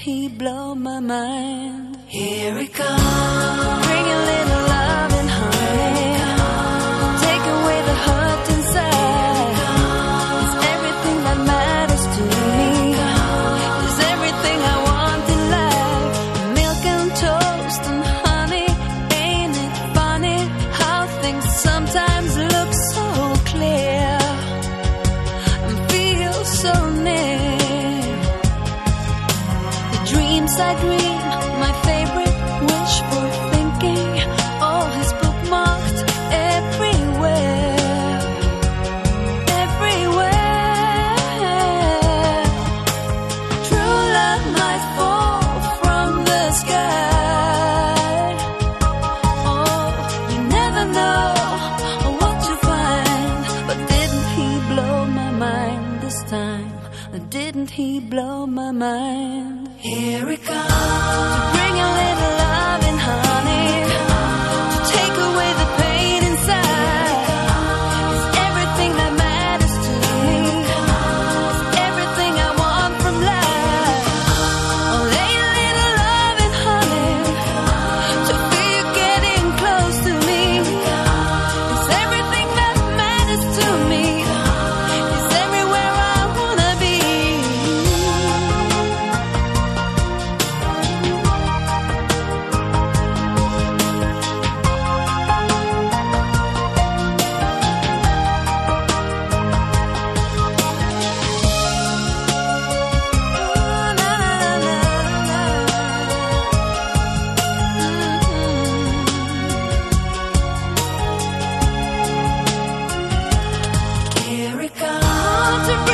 he blow my mind? Here it comes. Bring a little. I dream, my favorite. he blow my mind? Here it comes. to